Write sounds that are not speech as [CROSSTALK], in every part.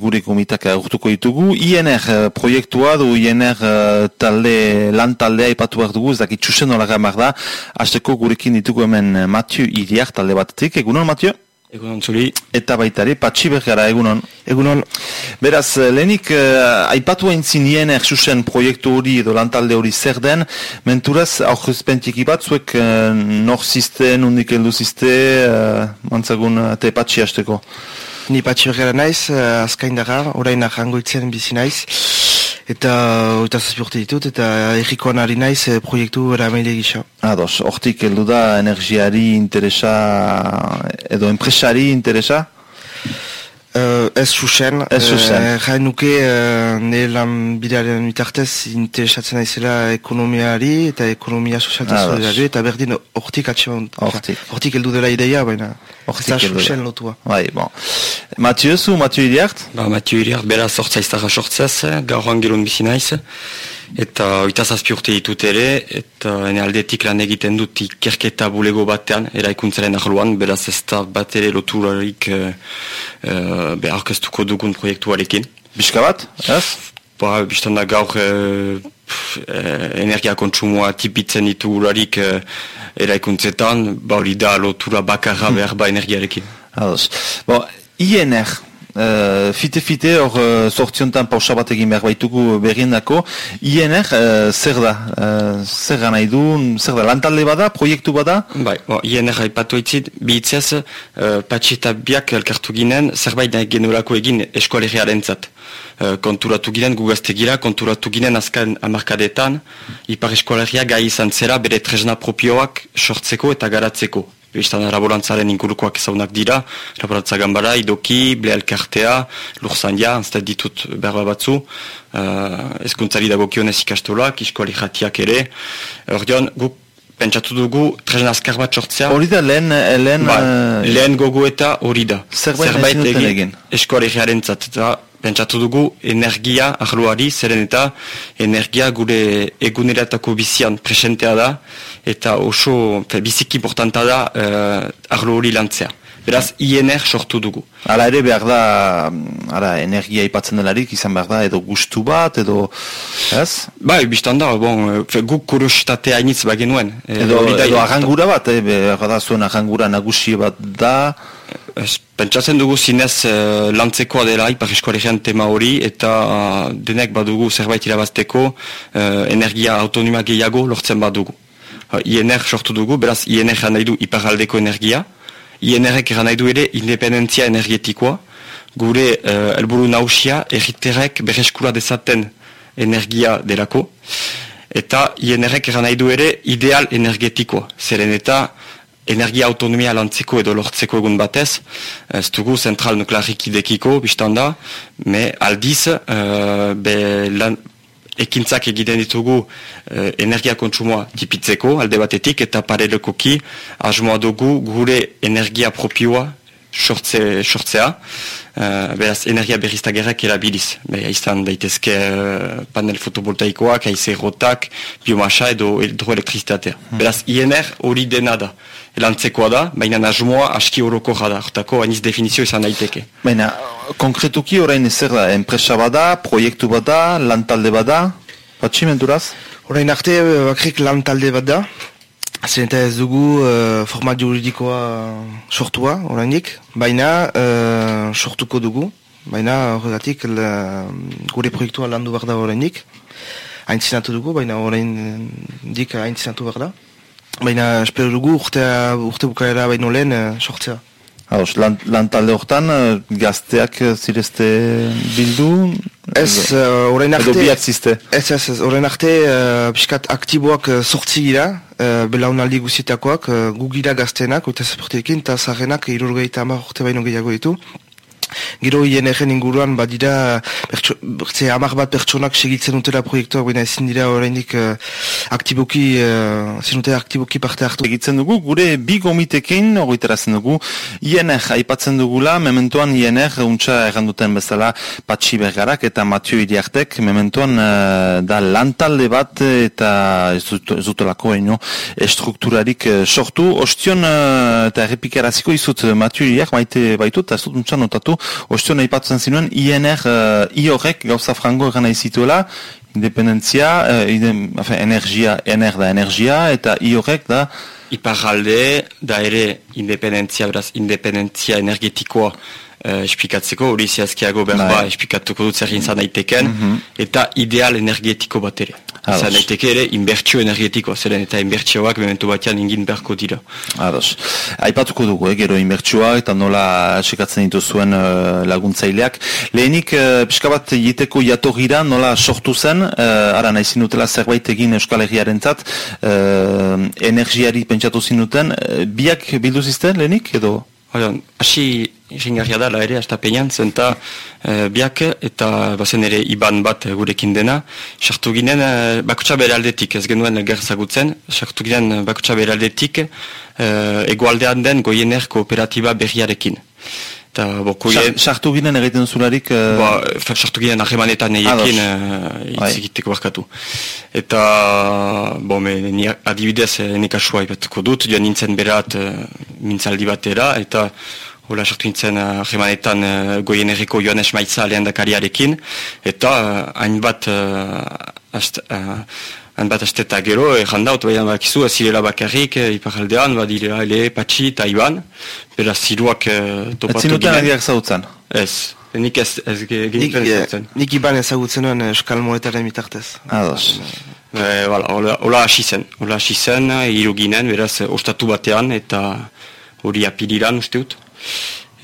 gure komitak urtuko ditugu. INR uh, proiektua du INR uh, talde, lan taldea ipatu behar dugu, ez dakit txusen nola gamar da. Azteko gurekin ditugu hemen Mathieu Iriak talde batetik. Egunon, Mathieu? Egunon zuri. Eta baitari, patxi bergara, egunon. Egunon. Beraz, lehenik, uh, aipatu hain zinien erxusen proiektu hori edo lantalde hori zer den, menturaz, aurrezpentik bat, zuek uh, nor ziste, nundik heldu ziste, uh, mantzagun, uh, te patxi hasteko. Ni patxi bergara naiz, uh, azkain daga, orain ahangoitzen bizi naiz eta eta zazpiurte ditut, eta errikoan ari naiz e, proiektu eramaile gisa. Ados, hortik heldu da energiari interesa, edo enpresari interesa? Uh, ez susen, ez susen. Uh, jain nuke uh, ne lan bidearen bitartez interesatzen aizela ekonomiari eta ekonomia sozialta eta berdin hortik atxeman. Hortik. Hortik heldu dela ideia, baina heldu susen lotua. Bai, bon. Mathieu, zu, Mathieu Iriart? Ba, Mathieu Iriart, bera sortza iztara sortzez, gaur angilun bizinaiz eta oita zazpi urte ditut ere, eta ene aldetik lan egiten dut ikerketa bulego batean, eraikuntzaren ahluan, beraz ez da bat ere loturarik uh, uh, dugun proiektuarekin. Biska bat, ez? Ba, biztan da gaur uh, energia kontsumoa tipitzen ditugularik uh, eraikuntzetan, ba hori da lotura bakarra behar ba energiarekin. Ados. Bo, INR, Fite-fite uh, hor uh, sortziontan pausa bat egin behar baitugu berriendako. INR, uh, zer da? Uh, zer gana idu? Zer da? Lantalde bada? Proiektu bada? Bai, bo, INR haipatu itzit, bihitzez, uh, patxeta biak elkartu ginen, zerbait nahi genurako egin eskoalegiaren zat. Uh, konturatu ginen gugaztegira, konturatu ginen azkan amarkadetan, ipar eskoalegia gai izan zera bere tresna propioak sortzeko eta garatzeko. Bistan laborantzaren ingurukoak ezaunak dira, laborantza gambara, idoki, ble elkartea, lurzandia, anzta ditut berba batzu, uh, ezkuntzari dago kionez ikastolak, iskoali jatiak ere. Ordeon, guk pentsatu dugu tresna azkar bat sortzea. Hori da lehen... Lehen, ba, lehen gogo eta hori da. Zerbait, Zerbait egin, egin. eskoali jaren eta pentsatu dugu energia ahloari, zeren eta energia gure eguneratako bizian presentea da, eta oso fe, biziki importanta da uh, ahlo hori lantzea. Beraz, INR sortu dugu. Hala ere behar da, ara, energia ipatzen delarik izan behar da, edo gustu bat, edo, ez? Bai, biztan da, bon, fe, guk kuriositatea hainitz bagenuen. Edo, edo, edo arrangura bat, eh, behar da zuen arrangura nagusi bat da, Pentsatzen dugu zinez uh, lantzekoa dela ipar tema hori eta uh, denek badugu zerbait irabazteko uh, energia autonomia gehiago lortzen badugu. Uh, INR sortu dugu, beraz INR nahi du iparaldeko energia, INR-ek nahi du ere independentzia energetikoa, gure uh, elburu nausia erriterrek berreskura dezaten energia delako, eta INR-ek nahi du ere ideal energetikoa, zeren eta energia autonomia lantzeko edo lortzeko egun batez, ez dugu zentral nuklearik idekiko, biztan da, me aldiz, uh, be lan, ekintzak egiten ditugu uh, energia kontsumoa tipitzeko, alde batetik, eta parelekoki, asmoa dugu gure energia propioa sortze, sortzea, uh, beraz energia berriztagerrak erabiliz. Beha izan daitezke uh, panel fotovoltaikoak, aize rotak, biomasa edo hidroelektrizitatea. Hmm. Beraz INR hori dena da lantzekoa da, baina asmoa aski horoko jada, hortako hainiz definizio izan daiteke. Baina, konkretuki orain zer da, enpresa bada, proiektu bada, lantalde bada, batximenturaz? Orain arte, bakrik lantalde bada, zeneta ez dugu uh, format juridikoa sortua, orainik, baina uh, sortuko dugu, baina horregatik gure proiektua landu behar da orainik, haintzinatu dugu, baina orain dik haintzinatu behar da. Baina espero dugu urte, urte bukaera baino lehen uh, sortzea. Hauz, lan, lan talde horretan gazteak zirezte bildu? Ez, uh, arte... Edo biak ziste? Ez, ez, ez, horrein arte uh, piskat aktiboak uh, sortzi gira, uh, belaunaldi guzitakoak, uh, gugira gaztenak, oita zeportekin, eta zarenak irurgeita amar urte baino gehiago ditu. Gero INR-en inguruan badira bertze amak bat pertsonak segitzen dutela proiektua baina ezin dira horreinik uh, aktiboki uh, zinute aktiboki parte hartu. Egitzen dugu gure bi gomitekin horretarazen dugu INR aipatzen dugula mementoan INR untsa erranduten bezala patxi bergarak eta Matio Iriartek mementoan uh, da lantalde bat eta ez dutelako eno estrukturarik uh, sortu. Ostion uh, eta errepikaraziko izut Matio Iriak maite baitut ez dut untsa notatu du, ostio nahi patzen zinuen, INR, uh, I horrek gauza frango egan nahi zituela, independentzia, uh, ide, energia, NR da energia, eta I horrek da... Iparralde, da ere independentzia, beraz, independentzia energetikoa uh, esplikatzeko, hori zehazkiago berba bai. esplikatuko dut zer gintzan daiteken, mm eta ideal energetiko bat ere. Zan daiteke ere inbertsio energetiko, zeren eta inbertsioak momentu batean ingin beharko dira. Ados. Aipatuko dugu, eh, gero inbertsioa eta nola sekatzen dituzuen uh, laguntzaileak. Lehenik, uh, pixka bat jiteko jatorira nola sortu zen, uh, ara nahi zinutela zerbait egin Euskal Herriaren zat, uh, energiari pentsatu zinuten, uh, biak bildu zizten lehenik edo? Hasi ringarria da, la ere, hasta peinan, zenta e, biak eta bazen ere iban bat gurekin dena. Sartu ginen, e, bakutsa bere aldetik, ez genuen gerzagutzen, sartu ginen bakutsa bere aldetik, e, egualdean den goiener kooperatiba berriarekin. Sartu ginen egiten zularik... Uh... Ba, sartu ginen ahemanetan eiekin uh, barkatu. Eta, bo, me, ni adibidez, nik asua ipatuko dut, joan nintzen berat uh, mintzaldi batera, eta hola sartu nintzen ahemanetan uh, goien erriko joan esmaitza lehen dakariarekin, eta hainbat uh, Han bat asteta gero, erran daut, baina bakizu, zirela bakarrik, eh, iparaldean, badirela ele, patxi eta iban, beraz ziruak eh, topatu ginen. Etzinuten agiak zautzen? Ez, nik ez, ez nik, zautzen. Nik iban ezagutzen nuen eskal moetaren mitartez. Ados. E, voilà, hola hasi zen, hola hasi zen, iru ginen, beraz, ostatu batean, eta hori apiliran usteut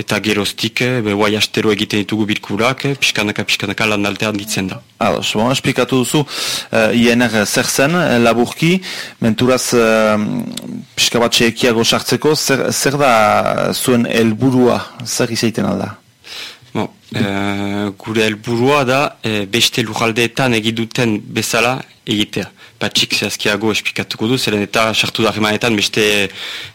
eta geroztik, eh, be, guai astero egiten ditugu bilkurak, eh, pixkanaka, pixkanaka lan altean ditzen da. Ados, bon, esplikatu duzu, uh, INR zer zen, laburki, menturaz uh, pixka bat sartzeko, zer, zer da zuen helburua zer izaiten alda? Bon, gure helburua da, beste lujaldeetan egiduten bezala egitea patxik zehazkiago espikatuko du, zeren eta sartu da beste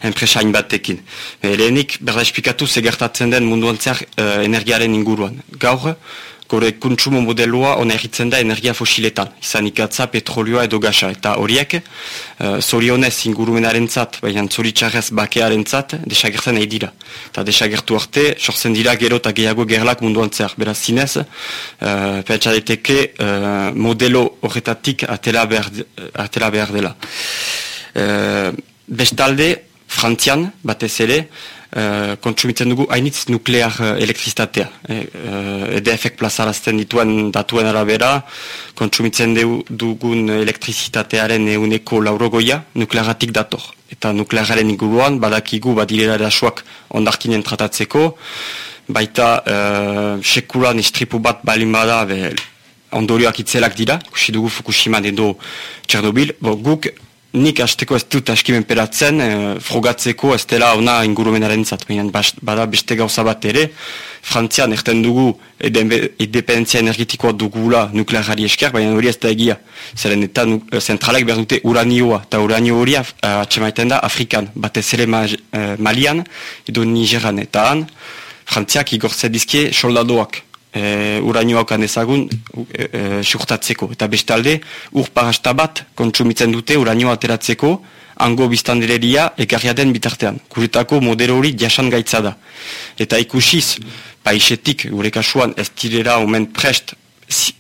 enpresain batekin. E, lehenik, berda espikatu zegertatzen den munduan zer uh, energiaren inguruan. Gaur, gore kontsumo modeloa onerritzen da energia fosiletan, izan ikatza, petrolioa edo gasa, eta horiek uh, zorionez ingurumenaren zat, baina zoritxarrez bakearen zat, desagertzen nahi dira. Eta desagertu arte, sortzen dira gero eta gehiago gerlak munduan zer. Beraz zinez, uh, uh, modelo horretatik atela behar, atela behar dela. Uh, bestalde, Frantzian, batez ere, kontsumitzen dugu hainitz nuklear uh, elektrizitatea. E, uh, EDF-ek plazarazten dituen datuen arabera, kontsumitzen dugun elektrizitatearen euneko laurogoia nuklearatik dator. Eta nukleararen inguruan, badakigu badirera erasuak ondarkinen tratatzeko, baita uh, sekulan istripu bat balin bada, ondorioak itzelak dira, kusi dugu Fukushima edo Tchernobyl, bo, guk nik hasteko ez dut askimen peratzen, e, frogatzeko ez dela ona ingurumenaren zat, bada beste gauza bat ere, Frantzian erten dugu independentzia energetikoa dugula nuklearari esker, baina hori ez da egia. Zeren eta eh, zentralek behar dute uranioa, eta uranio hori uh, atxemaiten da Afrikan, batez ere ma, Malian, edo Nigeran, eta han, Frantziak igortze dizkie soldadoak e, uraino haukan ezagun e, e, surtatzeko. Eta bestalde, ur parasta bat kontsumitzen dute uraino ateratzeko, ango biztandereria ekarriaten bitartean. Kuretako modelo hori jasan gaitza da. Eta ikusiz, paisetik, gure kasuan, ez direra omen prest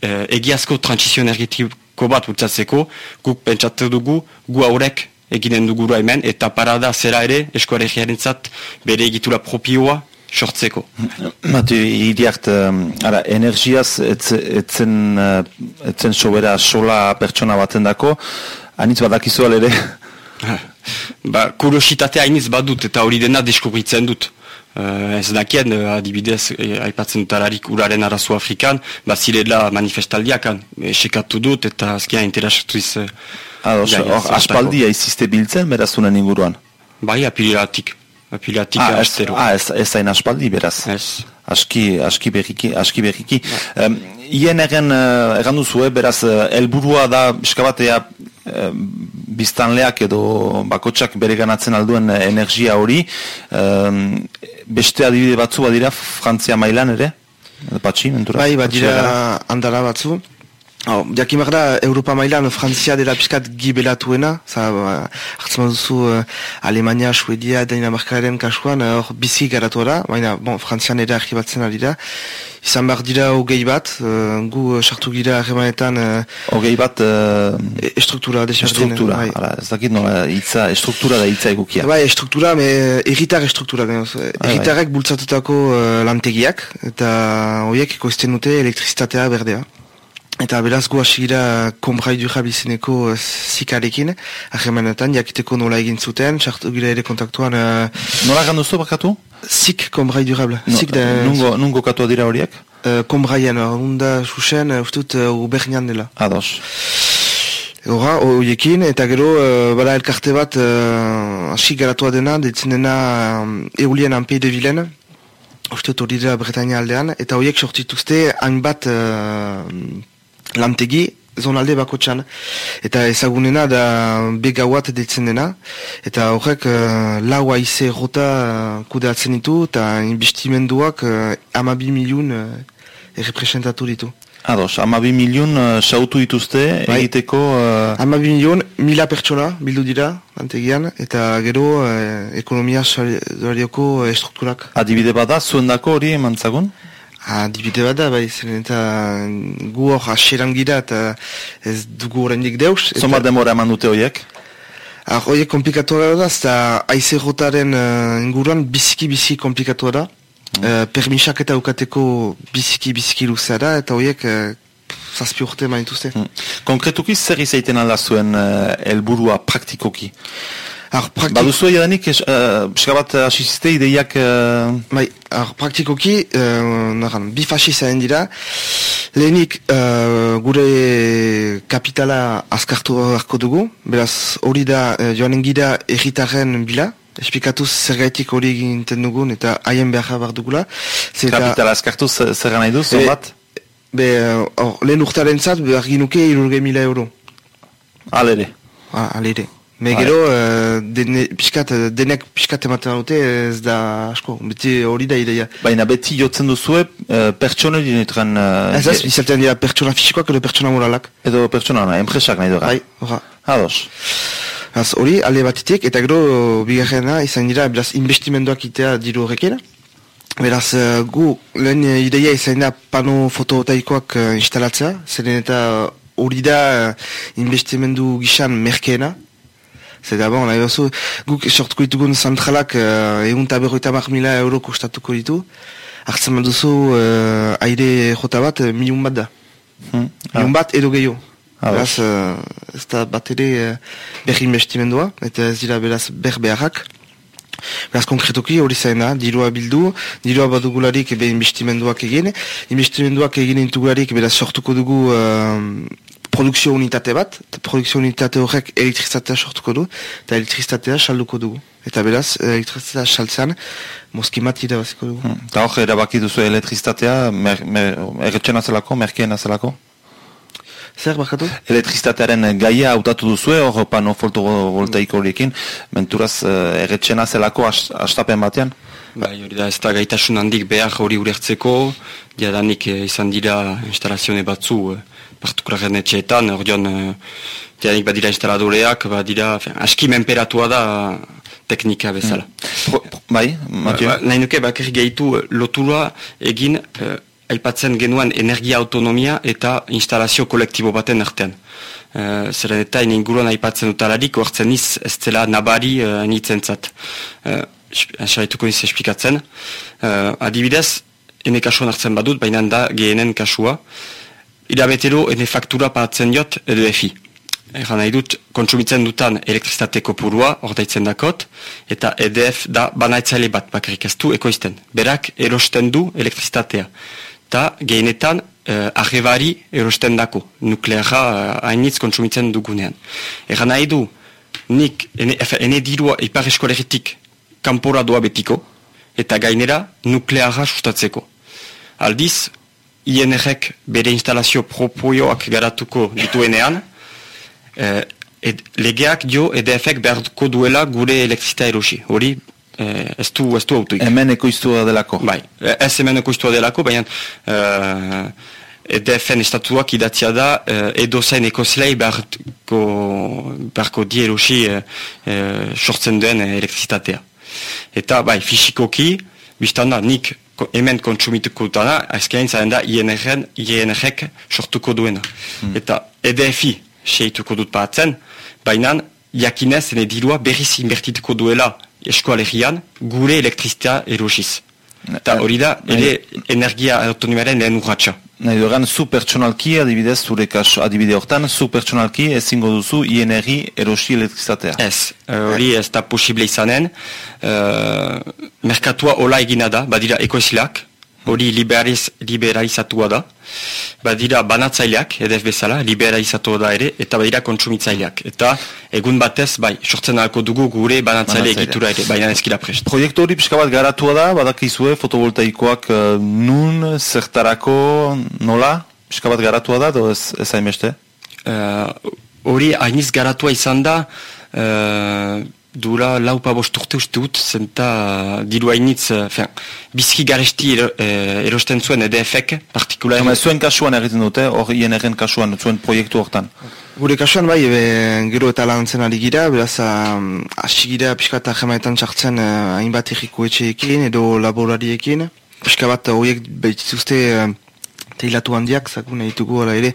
e, egiazko transizio energetiko bat utzatzeko, guk pentsatu dugu, gu haurek eginen dugura hemen, eta parada zera ere, eskoaregiaren zat, bere egitura propioa, sortzeko. Matu, iriart, ara, energiaz etzen, etzen sobera sola pertsona baten dako, anitz badakizu ere? [LAUGHS] ba, kuriositatea hainiz badut eta hori dena deskubritzen dut. Uh, ez dakien, uh, adibidez, eh, aipatzen dut alarik uraren arazu Afrikan, ba, zirela manifestaldiakan, esekatu dut eta azkian interesatu iz... Uh, Ados, aspaldia izizte biltzen, berazunen inguruan? Bai, apiliratik. Apilatik ah, astero. Ah, ez, ez zain aspaldi, beraz. Ez. Aski, aski berriki, aski berriki. Um, ien egen, uh, egan duzu, eh, beraz, uh, elburua da, eskabatea, uh, biztanleak edo bakotsak bere ganatzen alduen uh, energia hori. Um, beste adibide batzu badira, Frantzia mailan ere? Patxi, mentura? Bai, badira handara batzu. Oh, Diakimar da, Europa mailan, Frantzia dela piskat gibelatuena, za, ba, hartzen duzu uh, Alemania, Suedia, Dinamarkaren kasuan, eh, hor uh, bizi garatu da, baina, bon, Frantzian ere argibatzen ari da. Izan behar dira hogei bat, uh, gu sartu gira arremanetan... Hogei bat... Uh, estruktura, desberdin. Estruktura, bai. ara, ez dakit nola, itza, estruktura da itza egukia. Bai, estruktura, me, erritar estruktura, erritarek bultzatutako uh, lantegiak, eta horiek ekoizten dute elektrizitatea berdea. Eta beraz gu hasi gira konbrai durabizeneko uh, zikarekin, ahemanetan, jakiteko nola egin zuten, sartu gira ere kontaktuan... Uh, nola gandu zu bakatu? Zik konbrai durable. No, Zik da... Nungo, nungo katua dira horiek? Uh, konbraian, unda susen, ustut, uh, ubernian dela. Ados. Hora, horiekin, eta gero, uh, bala elkarte bat, hasi uh, garatua dena, ditzen dena um, eulien anpei de bilen, Uste hori dira Bretania aldean, eta horiek sortituzte hainbat uh, lantegi zonalde bako txan. Eta ezagunena da begawat ditzen dena. Eta horrek uh, lau aize rota uh, kudeatzen ditu eta investimenduak uh, amabi miliun uh, errepresentatu ditu. Ados, amabi miliun uh, sautu dituzte bai. egiteko... Uh... Amabi miliun, mila pertsona bildu dira lantegian eta gero uh, ekonomia solarioko estrukturak. Adibide bada, zuen dako hori eman zagun? Adibide bat da, bai, zen eta gu hor aseran gira eta ez dugu horrendik deus. Zomar demora eman dute horiek? Ah, horiek komplikatua da, ez da aize rotaren uh, inguruan biziki-biziki komplikatua da. Mm. Uh, permisak eta ukateko biziki-biziki luzea da, eta horiek uh, zazpi urte manituzte. Mm. Konkretuki zer izaiten alda zuen uh, elburua praktikoki? Ar, praktik... Ba duzu egia denik, uh, bat asiziste ideiak... Uh... Bai, ar, praktikoki, uh, naran, bi fasizaren dira, lehenik uh, gure kapitala azkartu harko dugu, beraz hori da uh, joanen gira erritaren bila, esplikatuz zer gaitik hori eginten dugun eta haien behar behar dugula. Zeta, kapitala azkartu zer gana iduz, e, bat? Be, or, lehen urtaren zat, behar ginuke irurge mila euro. Alere. Ah, alere. Me gero, uh, dene, piskat, eh, denek piskat ematen dute ez da asko, beti hori da ideia. Baina beti jotzen duzue uh, pertsona dinetren... Uh, ez ez, izaten dira pertsona fisikoak edo pertsona moralak. Edo pertsona, na, enpresak nahi dira. Bai, horra. Ados. Az hori, alde batetik, eta gero, bigarrena, izan dira, beraz, investimenduak itea diru horrekin. Beraz, uh, gu, lehen ideia izan da pano fotovoltaikoak uh, instalatzea, zeren eta hori da uh, investimendu gizan merkeena, Zeta bon, nahi bazu, guk sortuko ditugun zentralak uh, egun eta berroita mar mila euro kostatuko ditu. Artzen duzu uh, aire jota bat, uh, miliun bat da. Hmm. Miliun bat edo gehiago. Ah, beraz, uh, ez da bat ere uh, berri investimendua, eta ez dira beraz ber beharrak. Beraz, konkretoki hori zain da, dirua bildu, dirua badugularik ebe investimenduak egin, investimenduak egin intugularik beraz sortuko dugu produkzio unitate bat, eta produkzio unitate horrek elektrizitatea sortuko du, eta elektrizitatea salduko dugu. Eta beraz, elektrizitatea saltzean, moskimat irabaziko dugu. Hmm. Eta hor, erabaki duzu elektrizitatea, mer, mer, erretxena zelako, merkeena zelako? Zer, bakatu? Elektrizitatearen gaia hautatu duzu, hor pano fotovoltaiko horiekin, menturaz uh, erretxena zelako astapen batean? Bai, hori da, ez da gaitasun handik behar hori urertzeko, jadanik eh, izan dira instalazione batzu, eh, partikularen etxeetan, ordeon, uh, tianik badira instaladoreak, badira, fin, aski menperatua da teknika bezala. Mm. bai, Mathieu? Ba, nahi nuke, bakar gehitu lotura egin, uh, aipatzen genuen energia autonomia eta instalazio kolektibo baten artean. Uh, zeren eta inguruan aipatzen dutalarik, oartzen iz, ez zela nabari uh, nitzen zat. Uh, niz esplikatzen. Uh, adibidez, ene kasuan hartzen badut, baina da gehenen kasua irabetero ene faktura paratzen jot edo efi. Egan nahi dut, kontsumitzen dutan elektrizitate kopurua, ordaitzen dakot, eta EDF da banaitzaile bat bakarrik ez du ekoizten. Berak erosten du elektrizitatea. Ta gehienetan, eh, arrebari erosten dako, nukleara eh, hainitz kontsumitzen dugunean. Egan nahi du, nik, ene, ene dirua ipar eskolegitik kanpora doa betiko, eta gainera nukleara sustatzeko. Aldiz, INRek bere instalazio propoioak garatuko dituenean, eh, ed, legeak jo EDFek beharko duela gure elektrizita erosi. Hori, eh, ez du, autuik. Hemen ekoiztua delako. Bai, ez hemen ekoiztua delako, baina eh, EDF-en estatuak idatzia da uh, edo zain ekozelei beharko, beharko di erosi uh, uh, sortzen duen elektrizitatea. Eta bai, fisikoki, biztan da, nik hemen kontsumituko dutana, azkenein zaren da INR-en, INR-ek sortuko duena. Hmm. Eta EDF-i seituko dut batzen, baina jakinez ene dirua berriz inbertituko duela eskoalegian gure elektrizita erosiz. Eta hori da, ere energia autonomaren lehen urratxa. Nahi dugan, zu pertsonalki, adibidez, zure kaso, adibide hortan, zu pertsonalki ezingo duzu INRI erosi elektrizatea. Ez, eh, hori ez da posible izanen. Uh, merkatua hola egina da, badira ekoizilak, hori liberaliz, liberalizatua da. Badira banatzaileak, edef bezala, liberalizatua da ere, eta badira kontsumitzaileak. Eta egun batez, bai, sortzen alko dugu gure banatzaile egitura ere, baina ezkila prest. Proiektu hori pixka bat garatua da, badakizue fotovoltaikoak uh, nun, zertarako, nola? Pixka bat garatua da, edo ez, ez haimeste? Uh, hori hainiz garatua izan da, uh, dura laupa bosturte uste dut, zenta diru hainitz, fin, bizki garesti eh, erosten zuen EDF-ek, partikularen... Hama, zuen kasuan egiten dute, hor INR-en kasuan, zuen proiektu hortan? Gure kasuan bai, ebe, gero eta lantzen ari gira, beraz, hasi gira pixka eta jemaetan txartzen hainbat erriko etxeekin edo laborariekin. Pixka bat horiek behituzte teilatu handiak, zaku nahi dugu ala ere,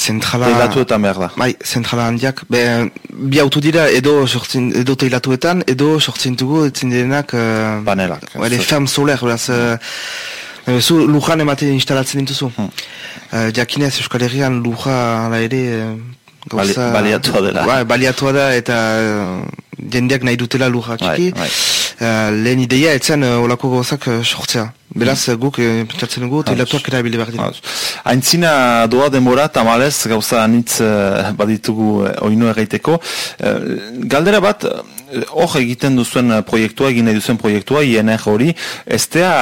zentrala... Teilatu eta merda. Bai, zentrala handiak. Be, bi auto dira edo, sortzin, edo teilatuetan, edo sortzen dugu, etzen direnak... Uh, Panelak. Ere, ferm soler, beraz... Uh, zu lujan emate instalatzen dintuzu. Hmm. Uh, jakinez, Euskal Herrian luja ala ere... Gauza, baliatua dela. Bai, baliatua da eta jendeak nahi dutela lurra txiki. Bai, bai. Uh, lehen ideia etzen uh, olako gauzak uh, sortzea. Beraz mm. guk uh, pentsatzen dugu telatuak erabili behar dira. Aintzina doa demora tamalez gauza anitz uh, baditugu uh, oinu erraiteko. Uh, galdera bat, hor egiten duzuen proiektua, egin nahi duzuen proiektua, INR hori, estea...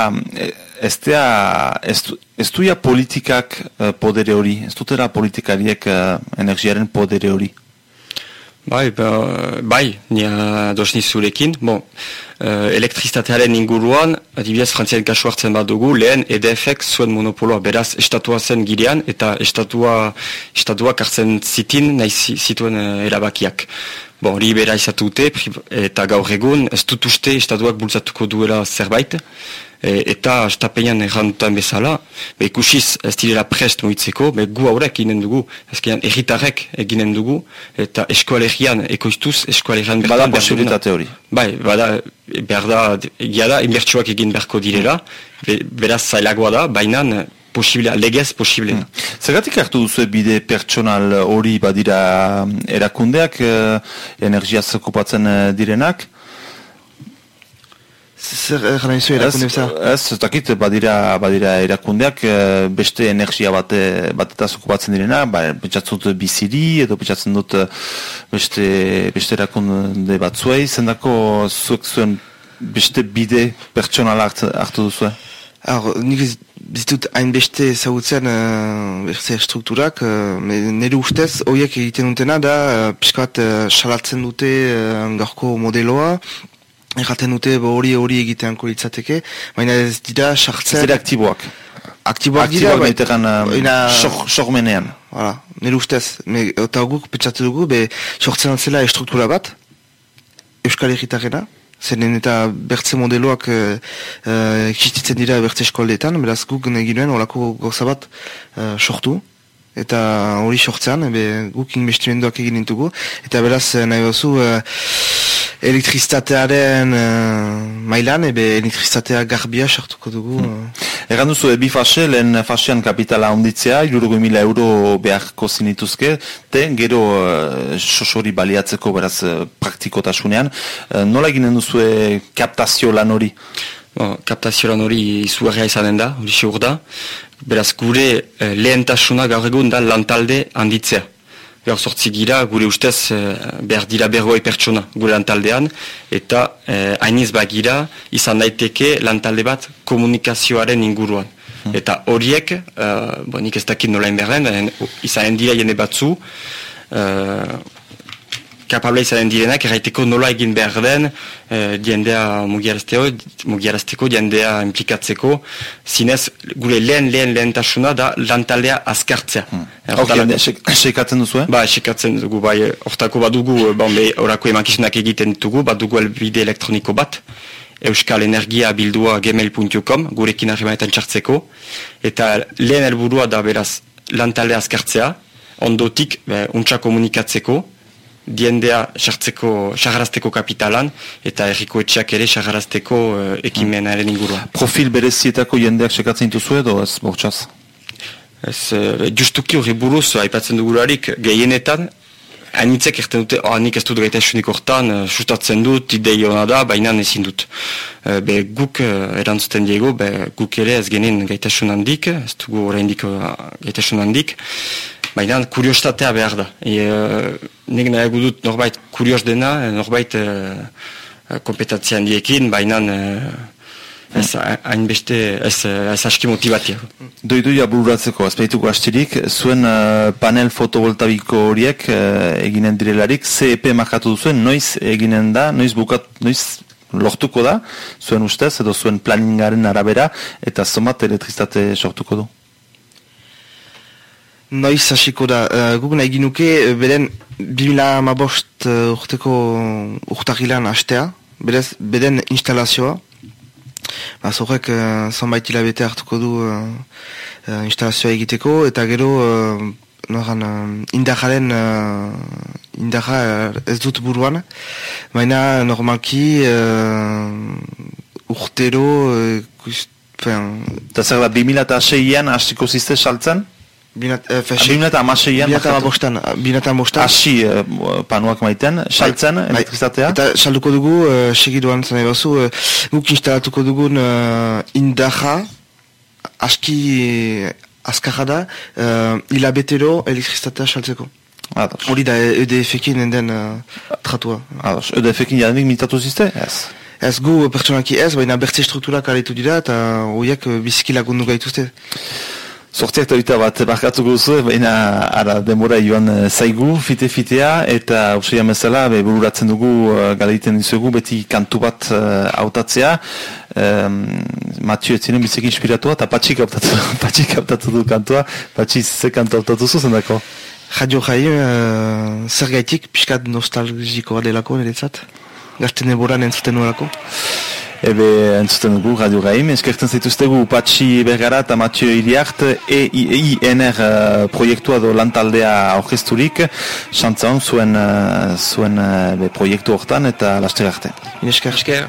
Ez duia politikak podere hori, ez dutera politikariek energiaren podere hori. Bai, ba, bai, nia dosni zurekin. Bon, uh, elektrizitatearen inguruan, adibidez, frantziaren kasu hartzen bat dugu, lehen EDF-ek zuen monopoloa, beraz, estatua zen girean, eta estatua, estatua kartzen zitin, nahi zituen uh, erabakiak. Bon, hori bera izatute, eta gaur egun, ez dut uste estatuak bultzatuko duela zerbait, e, eta estapean errandutan bezala, be ikusiz ez direla prest moitzeko, be gu haurek ginen dugu, ezkean erritarrek eginen dugu, eta eskoalegian ekoiztuz, eskoalegian bertan... Bada posibilitate hori. Bai, bada, behar da, egia da, inbertsuak egin beharko direla, be, beraz zailagoa da, baina posible, legez posible. Hmm. Zergatik hartu duzu bide pertsonal hori badira erakundeak, eh, energiaz okupatzen eh, direnak, Zer gana izu erakunde bisa? Ez, ez dakit, badira, badira erakundeak eh, beste energia bate, batetaz okupatzen direna, ba, pentsatzen dut biziri, edo pentsatzen dut eh, beste, beste erakunde batzuei, zendako zuek zuen beste bide pertsonala hartu, hartu duzu? Hor, nik ditut hain beste zautzen uh, strukturak, uh, nire ustez, horiek egiten dutena da, uh, piskat uh, salatzen dute uh, garko modeloa, Erraten dute hori hori egiteanko litzateke, baina ez dira sartzen... Ez dira aktiboak. Aktiboak dira, baina... Sok menean. Hala, nire ustez. Eta guk petxatu dugu, be sortzen atzela estruktura bat, Euskal Herritarena, zenen eta bertze modeloak uh, dira bertze eskoldeetan, beraz guk neginoen olako gauza bat uh, sortu, eta hori sortzean, guk investimenduak egin dintugu, eta beraz nahi bazu... Uh, elektrizitatearen uh, mailan, ebe elektrizatea garbia sartuko dugu. Hmm. Uh. Egan duzu, ebi fase, lehen fasean kapitala onditzea, irurugu mila euro beharko zinituzke, te gero uh, sosori baliatzeko beraz uh, praktikotasunean. Uh, nola eginen duzu kaptazio lan hori? Bon, kaptazio lan hori izugarria izanen da, hori da. Beraz, gure uh, lehentasuna gaur egun da lantalde handitzea gaur sortzi gira, gure ustez eh, behar dira berroi pertsona gure lantaldean, eta eh, hainiz bagira izan daiteke lantalde bat komunikazioaren inguruan. Hmm. Eta horiek, uh, bo, nik ez dakit nolain berren, izan dira jene batzu, uh, kapabla izanen direnak, erraiteko nola egin behar den, e, diendea mugiarazteko, diendea implikatzeko, zinez, gure lehen lehen lehen tasuna da lantaldea azkartzea. Hmm. Sekatzen duzu, eh? Ba, sekatzen dugu, bai, ortako badugu, bon, orako emakizunak egiten dugu, badugu elbide elektroniko bat, Euskal Energia bildua gmail.com, gurekin harremanetan txartzeko, eta lehen helburua da beraz lantale azkartzea, ondotik be, untsa komunikatzeko, diendea sartzeko, sarrazteko kapitalan, eta erriko etxeak ere sarrazteko uh, ekimenaren ingurua. Profil berezietako jendeak sekatzen duzu edo ez bortxaz? Ez, uh, justuki hori buruz, aipatzen dugularik, gehienetan, Hainitzek erten dute, oh, nik ez dut gaitasunik hortan, uh, sustatzen dut, idei hona da, baina ezin dut. Uh, be, guk uh, erantzuten diego, be, guk ere ez genin gaitasun handik, ez dugu oraindik uh, gaitasun handik, baina kuriostatea behar da. E, uh, nik nahi dut norbait kurios dena, norbait uh, kompetatzea handiekin, baina ez hainbeste ez, ez aski motibatia. Doiduia bururatzeko, azpeituko hastirik, zuen panel fotovoltaiko horiek eginen direlarik, CEP markatu duzuen, noiz eginen da, noiz bukat, noiz lortuko da, zuen ustez, edo zuen planingaren arabera, eta zomat elektriztate sortuko du? Noiz hasiko da, uh, guk nahi ginuke, beden 2008 uh, urteko urtahilan hastea, beden instalazioa, Ba, zorrek uh, zonbait hilabete hartuko du uh, uh, instalazioa egiteko, eta gero uh, noran, uh, indaharen uh, indaha ez dut buruan, baina normalki uh, urtero uh, Eta zer da, 2006an hastiko ziste saltzen? Binata amaseian Binata amostan Asi uh, panuak maiten Saltzen, bai, elektrizatea. Eta salduko dugu, uh, segiduan zan ebazu uh, Guk instalatuko dugun uh, Indaja Aski Azkaja da uh, Ilabetero elektrizatea saltzeko. Hori da EDF-ekin enden uh, tratua. EDF-ekin jadenik mitatu ziste? Ez. Ez gu pertsonaki ez, baina bertze strukturak aletu dira eta horiek biziki lagundu gaituzte. Sortziak torita bat barkatu guzu, baina ara demora joan eh, zaigu, fite-fitea, eta usai amezela, be, bururatzen dugu, uh, galeiten dizugu, beti kantu bat uh, autatzea. Um, Matio ez zinen biziki inspiratua, eta patxik autatu, [LAUGHS] patxik autatu du kantua, patxik ze kantu autatu zuzen dako? Radio jai, uh, zer gaitik, pixkat nostalgikoa delako, niretzat? Gazten eboran entzuten nuelako? Ebe entzuten dugu Radio Gaim, eskertzen zaituztegu Patxi Bergara eta Matio Iriart EINR uh, proiektua do lantaldea orkesturik xantzan zuen, uh, zuen uh, proiektu hortan eta laster arte. Esker.